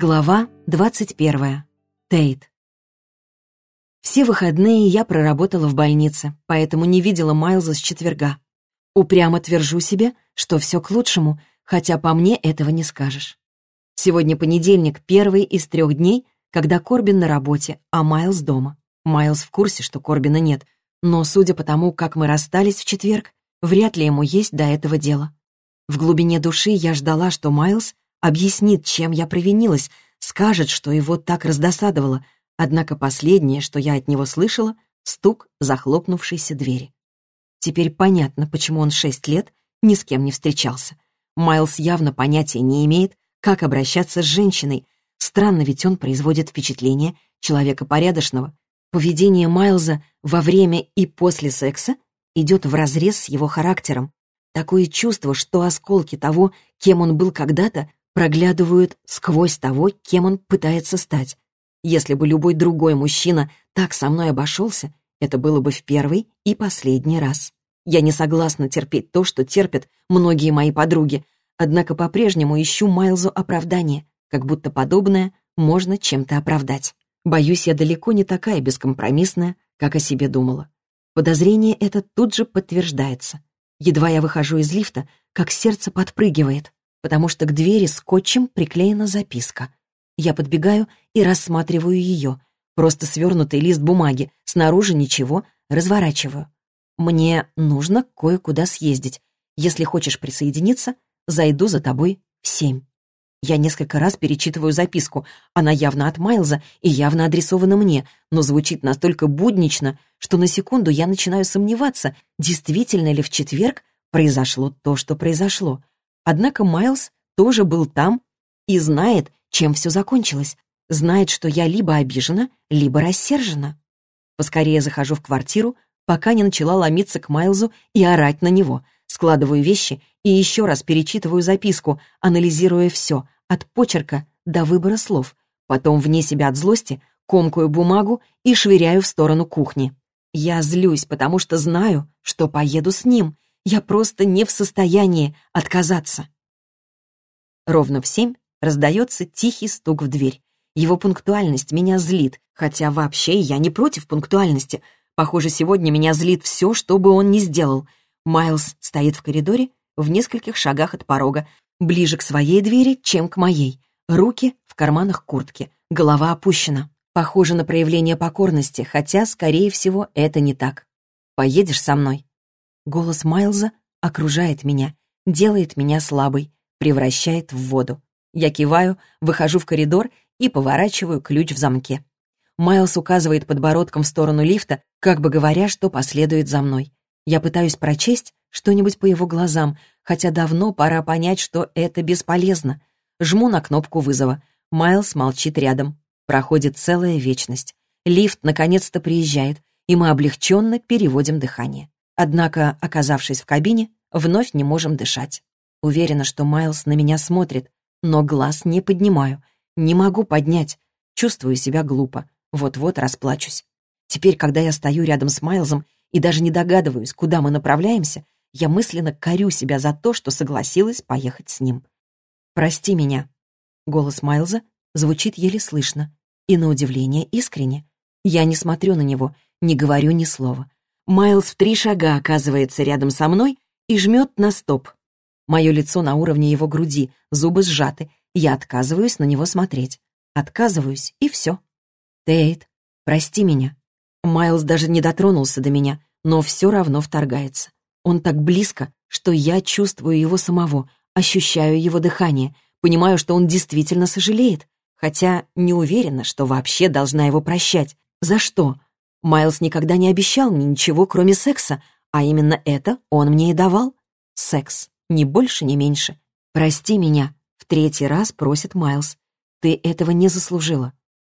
Глава 21. Тейт. Все выходные я проработала в больнице, поэтому не видела Майлза с четверга. Упрямо твержу себе, что все к лучшему, хотя по мне этого не скажешь. Сегодня понедельник, первый из трех дней, когда Корбин на работе, а Майлз дома. Майлз в курсе, что Корбина нет, но, судя по тому, как мы расстались в четверг, вряд ли ему есть до этого дело. В глубине души я ждала, что Майлз объяснит, чем я провинилась, скажет, что его так раздосадовало, однако последнее, что я от него слышала, стук захлопнувшейся двери. Теперь понятно, почему он шесть лет ни с кем не встречался. Майлз явно понятия не имеет, как обращаться с женщиной. Странно, ведь он производит впечатление человека порядочного. Поведение Майлза во время и после секса идет вразрез с его характером. Такое чувство, что осколки того, кем он был когда-то, проглядывают сквозь того, кем он пытается стать. Если бы любой другой мужчина так со мной обошелся, это было бы в первый и последний раз. Я не согласна терпеть то, что терпят многие мои подруги, однако по-прежнему ищу Майлзу оправдание, как будто подобное можно чем-то оправдать. Боюсь, я далеко не такая бескомпромиссная, как о себе думала. Подозрение это тут же подтверждается. Едва я выхожу из лифта, как сердце подпрыгивает потому что к двери скотчем приклеена записка. Я подбегаю и рассматриваю ее. Просто свернутый лист бумаги, снаружи ничего, разворачиваю. Мне нужно кое-куда съездить. Если хочешь присоединиться, зайду за тобой в семь. Я несколько раз перечитываю записку. Она явно от Майлза и явно адресована мне, но звучит настолько буднично, что на секунду я начинаю сомневаться, действительно ли в четверг произошло то, что произошло. Однако Майлз тоже был там и знает, чем все закончилось. Знает, что я либо обижена, либо рассержена. Поскорее захожу в квартиру, пока не начала ломиться к Майлзу и орать на него. Складываю вещи и еще раз перечитываю записку, анализируя все, от почерка до выбора слов. Потом, вне себя от злости, комкаю бумагу и швыряю в сторону кухни. Я злюсь, потому что знаю, что поеду с ним — я просто не в состоянии отказаться. Ровно в семь раздается тихий стук в дверь. Его пунктуальность меня злит, хотя вообще я не против пунктуальности. Похоже, сегодня меня злит все, что бы он ни сделал. Майлз стоит в коридоре в нескольких шагах от порога, ближе к своей двери, чем к моей. Руки в карманах куртки, голова опущена. Похоже на проявление покорности, хотя, скорее всего, это не так. «Поедешь со мной?» Голос Майлза окружает меня, делает меня слабой, превращает в воду. Я киваю, выхожу в коридор и поворачиваю ключ в замке. Майлз указывает подбородком в сторону лифта, как бы говоря, что последует за мной. Я пытаюсь прочесть что-нибудь по его глазам, хотя давно пора понять, что это бесполезно. Жму на кнопку вызова. Майлз молчит рядом. Проходит целая вечность. Лифт наконец-то приезжает, и мы облегченно переводим дыхание. Однако, оказавшись в кабине, вновь не можем дышать. Уверена, что Майлз на меня смотрит, но глаз не поднимаю. Не могу поднять. Чувствую себя глупо. Вот-вот расплачусь. Теперь, когда я стою рядом с Майлзом и даже не догадываюсь, куда мы направляемся, я мысленно корю себя за то, что согласилась поехать с ним. «Прости меня». Голос Майлза звучит еле слышно и, на удивление, искренне. Я не смотрю на него, не говорю ни слова. Майлз в три шага оказывается рядом со мной и жмет на стоп. Мое лицо на уровне его груди, зубы сжаты. Я отказываюсь на него смотреть. Отказываюсь, и все. Тейт, прости меня. Майлз даже не дотронулся до меня, но все равно вторгается. Он так близко, что я чувствую его самого, ощущаю его дыхание, понимаю, что он действительно сожалеет, хотя не уверена, что вообще должна его прощать. За что? Майлз никогда не обещал мне ничего, кроме секса, а именно это он мне и давал. Секс. Ни больше, ни меньше. «Прости меня», — в третий раз просит Майлз. «Ты этого не заслужила».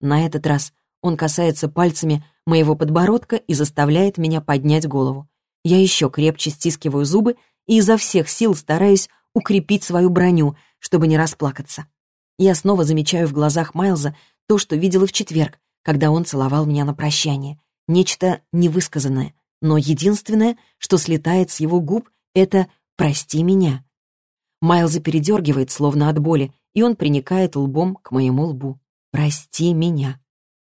На этот раз он касается пальцами моего подбородка и заставляет меня поднять голову. Я еще крепче стискиваю зубы и изо всех сил стараюсь укрепить свою броню, чтобы не расплакаться. Я снова замечаю в глазах Майлза то, что видела в четверг, когда он целовал меня на прощание. Нечто невысказанное, но единственное, что слетает с его губ, это «прости меня». Майлза передергивает, словно от боли, и он приникает лбом к моему лбу. «Прости меня».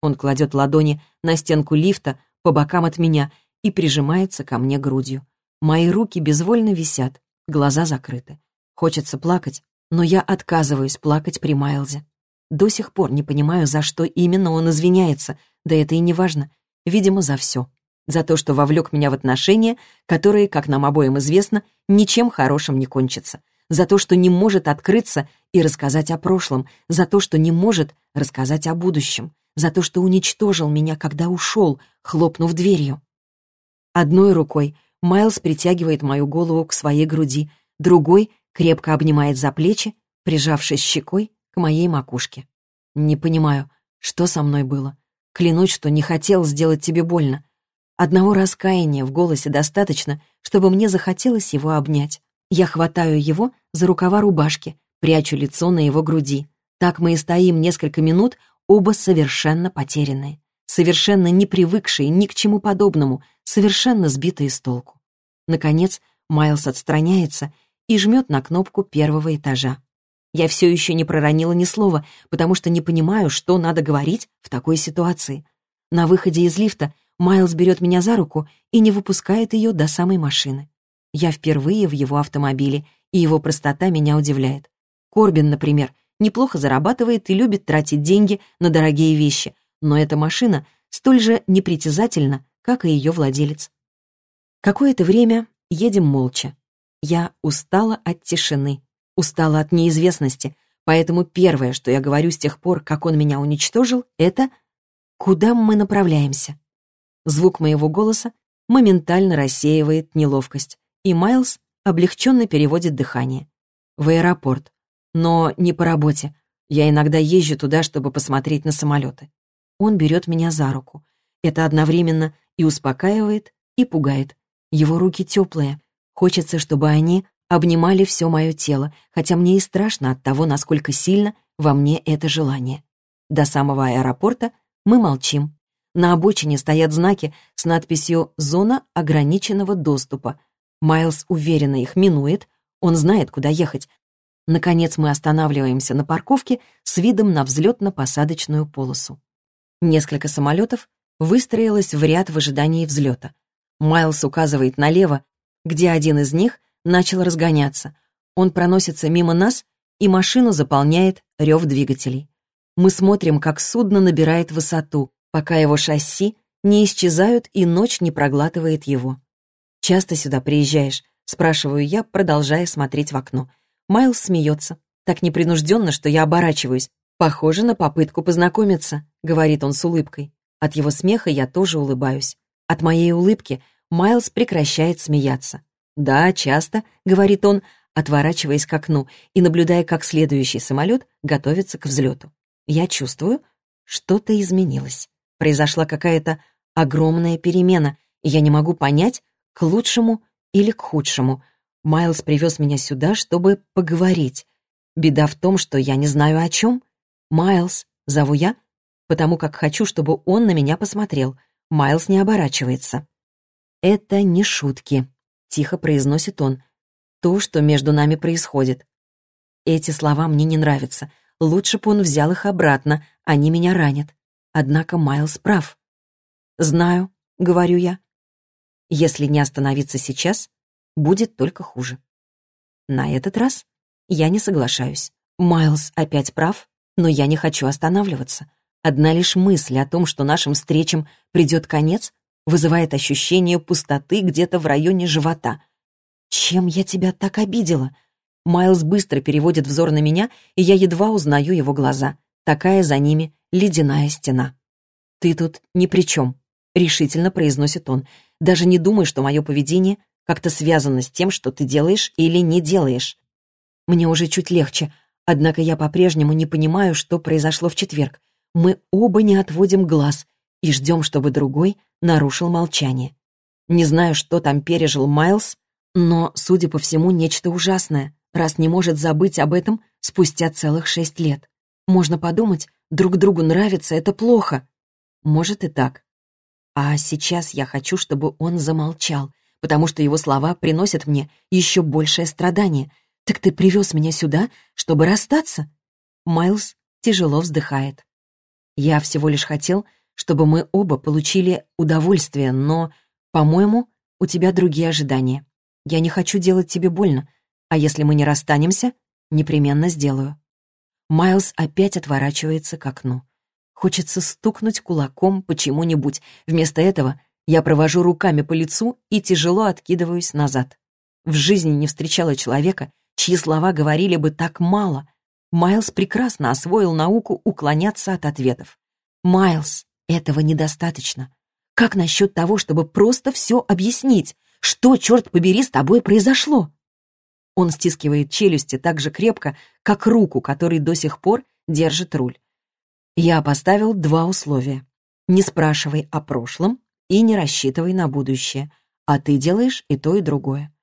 Он кладет ладони на стенку лифта по бокам от меня и прижимается ко мне грудью. Мои руки безвольно висят, глаза закрыты. Хочется плакать, но я отказываюсь плакать при Майлзе. До сих пор не понимаю, за что именно он извиняется, да это и не важно. Видимо, за все. За то, что вовлек меня в отношения, которые, как нам обоим известно, ничем хорошим не кончатся. За то, что не может открыться и рассказать о прошлом. За то, что не может рассказать о будущем. За то, что уничтожил меня, когда ушел, хлопнув дверью. Одной рукой Майлз притягивает мою голову к своей груди, другой крепко обнимает за плечи, прижавшись щекой к моей макушке. Не понимаю, что со мной было. Клянусь, что не хотел сделать тебе больно. Одного раскаяния в голосе достаточно, чтобы мне захотелось его обнять. Я хватаю его за рукава рубашки, прячу лицо на его груди. Так мы и стоим несколько минут, оба совершенно потерянные, совершенно не привыкшие ни к чему подобному, совершенно сбитые с толку. Наконец, Майлз отстраняется и жмет на кнопку первого этажа. Я все еще не проронила ни слова, потому что не понимаю, что надо говорить в такой ситуации. На выходе из лифта Майлз берет меня за руку и не выпускает ее до самой машины. Я впервые в его автомобиле, и его простота меня удивляет. Корбин, например, неплохо зарабатывает и любит тратить деньги на дорогие вещи, но эта машина столь же непритязательна, как и ее владелец. Какое-то время едем молча. Я устала от тишины, устала от неизвестности, поэтому первое, что я говорю с тех пор, как он меня уничтожил, это «Куда мы направляемся?» Звук моего голоса моментально рассеивает неловкость, и Майлз облегченно переводит дыхание. В аэропорт. Но не по работе. Я иногда езжу туда, чтобы посмотреть на самолеты. Он берет меня за руку. Это одновременно и успокаивает, и пугает. Его руки теплые. Хочется, чтобы они обнимали все мое тело, хотя мне и страшно от того, насколько сильно во мне это желание. До самого аэропорта мы молчим. На обочине стоят знаки с надписью «Зона ограниченного доступа». Майлз уверенно их минует, он знает, куда ехать. Наконец мы останавливаемся на парковке с видом на взлетно-посадочную полосу. Несколько самолетов выстроилось в ряд в ожидании взлета. Майлз указывает налево, где один из них начал разгоняться. Он проносится мимо нас, и машину заполняет рев двигателей. Мы смотрим, как судно набирает высоту, пока его шасси не исчезают и ночь не проглатывает его. «Часто сюда приезжаешь?» — спрашиваю я, продолжая смотреть в окно. Майлз смеется, так непринужденно, что я оборачиваюсь. «Похоже на попытку познакомиться», — говорит он с улыбкой. От его смеха я тоже улыбаюсь. От моей улыбки Майлз прекращает смеяться. «Да, часто», — говорит он, отворачиваясь к окну и наблюдая, как следующий самолет готовится к взлету. Я чувствую, что-то изменилось. Произошла какая-то огромная перемена, и я не могу понять, к лучшему или к худшему. Майлз привез меня сюда, чтобы поговорить. Беда в том, что я не знаю о чем. Майлз, зову я, потому как хочу, чтобы он на меня посмотрел. Майлз не оборачивается. «Это не шутки», — тихо произносит он. «То, что между нами происходит». Эти слова мне не нравятся. Лучше бы он взял их обратно, они меня ранят. Однако Майлз прав. «Знаю», — говорю я. «Если не остановиться сейчас, будет только хуже». На этот раз я не соглашаюсь. Майлз опять прав, но я не хочу останавливаться. Одна лишь мысль о том, что нашим встречам придет конец, вызывает ощущение пустоты где-то в районе живота. «Чем я тебя так обидела?» Майлз быстро переводит взор на меня, и я едва узнаю его глаза. Такая за ними ледяная стена. «Ты тут ни при чем», — решительно произносит он. «Даже не думай, что мое поведение как-то связано с тем, что ты делаешь или не делаешь». Мне уже чуть легче, однако я по-прежнему не понимаю, что произошло в четверг. Мы оба не отводим глаз и ждем, чтобы другой нарушил молчание. Не знаю, что там пережил Майлз, но, судя по всему, нечто ужасное, раз не может забыть об этом спустя целых шесть лет. Можно подумать, друг другу нравится, это плохо. Может и так. А сейчас я хочу, чтобы он замолчал, потому что его слова приносят мне еще большее страдание. Так ты привез меня сюда, чтобы расстаться? Майлз тяжело вздыхает. Я всего лишь хотел, чтобы мы оба получили удовольствие, но, по-моему, у тебя другие ожидания. Я не хочу делать тебе больно, а если мы не расстанемся, непременно сделаю. Майлз опять отворачивается к окну. Хочется стукнуть кулаком почему-нибудь. Вместо этого я провожу руками по лицу и тяжело откидываюсь назад. В жизни не встречала человека, чьи слова говорили бы так мало. Майлз прекрасно освоил науку уклоняться от ответов. «Майлз, этого недостаточно. Как насчет того, чтобы просто все объяснить? Что, черт побери, с тобой произошло?» Он стискивает челюсти так же крепко, как руку, который до сих пор держит руль. Я поставил два условия. Не спрашивай о прошлом и не рассчитывай на будущее. А ты делаешь и то, и другое.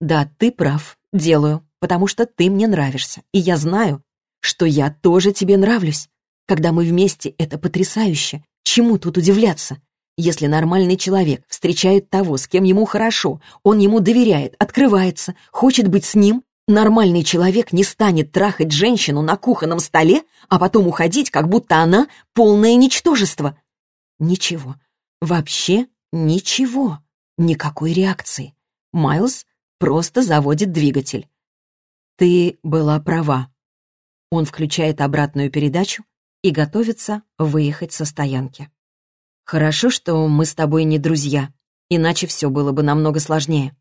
Да, ты прав, делаю, потому что ты мне нравишься. И я знаю, что я тоже тебе нравлюсь. Когда мы вместе, это потрясающе. Чему тут удивляться? Если нормальный человек встречает того, с кем ему хорошо, он ему доверяет, открывается, хочет быть с ним, Нормальный человек не станет трахать женщину на кухонном столе, а потом уходить, как будто она полное ничтожество. Ничего. Вообще ничего. Никакой реакции. Майлз просто заводит двигатель. Ты была права. Он включает обратную передачу и готовится выехать со стоянки. Хорошо, что мы с тобой не друзья, иначе все было бы намного сложнее.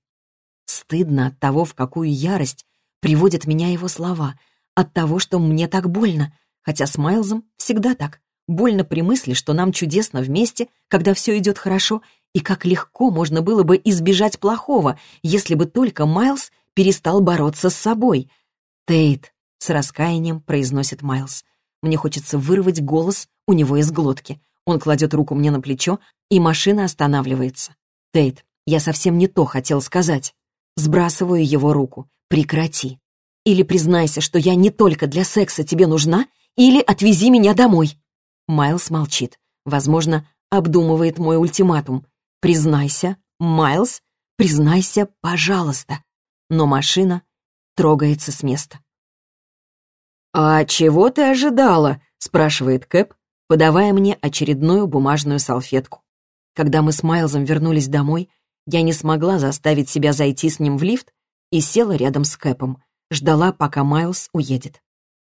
Стыдно от того, в какую ярость Приводят меня его слова. От того, что мне так больно. Хотя с Майлзом всегда так. Больно при мысли, что нам чудесно вместе, когда все идет хорошо, и как легко можно было бы избежать плохого, если бы только Майлз перестал бороться с собой. «Тейт», — с раскаянием произносит Майлз. Мне хочется вырвать голос у него из глотки. Он кладет руку мне на плечо, и машина останавливается. «Тейт, я совсем не то хотел сказать». Сбрасываю его руку. Прекрати. Или признайся, что я не только для секса тебе нужна, или отвези меня домой. Майлз молчит. Возможно, обдумывает мой ультиматум. Признайся, Майлз, признайся, пожалуйста. Но машина трогается с места. «А чего ты ожидала?» — спрашивает Кэп, подавая мне очередную бумажную салфетку. Когда мы с Майлзом вернулись домой, я не смогла заставить себя зайти с ним в лифт и села рядом с Кэпом, ждала, пока Майлз уедет.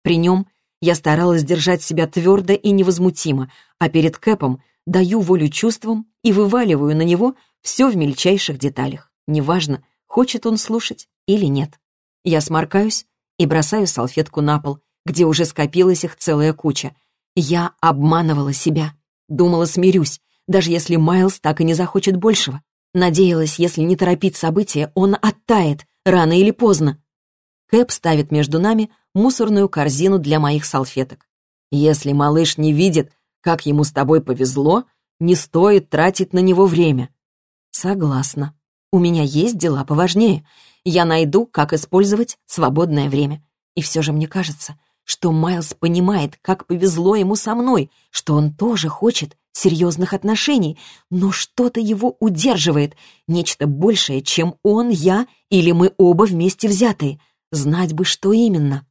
При нем я старалась держать себя твердо и невозмутимо, а перед Кэпом даю волю чувствам и вываливаю на него все в мельчайших деталях. Неважно, хочет он слушать или нет. Я сморкаюсь и бросаю салфетку на пол, где уже скопилась их целая куча. Я обманывала себя. Думала, смирюсь, даже если Майлз так и не захочет большего. Надеялась, если не торопить события, он оттает, рано или поздно. Кэп ставит между нами мусорную корзину для моих салфеток. Если малыш не видит, как ему с тобой повезло, не стоит тратить на него время. Согласна. У меня есть дела поважнее. Я найду, как использовать свободное время. И все же мне кажется, что Майлз понимает, как повезло ему со мной, что он тоже хочет серьезных отношений, но что-то его удерживает, нечто большее, чем он, я или мы оба вместе взятые. Знать бы, что именно.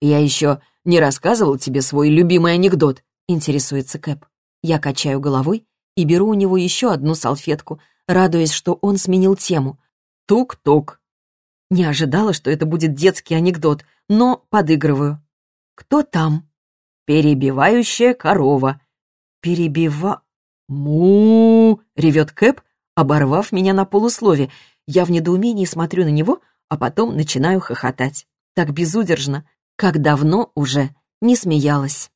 «Я еще не рассказывал тебе свой любимый анекдот», — интересуется Кэп. Я качаю головой и беру у него еще одну салфетку, радуясь, что он сменил тему. Тук-тук. Не ожидала, что это будет детский анекдот, но подыгрываю. «Кто там?» «Перебивающая корова», перебива... му ревет Кэп, оборвав меня на полуслове. Я в недоумении смотрю на него, а потом начинаю хохотать. Так безудержно, как давно уже не смеялась.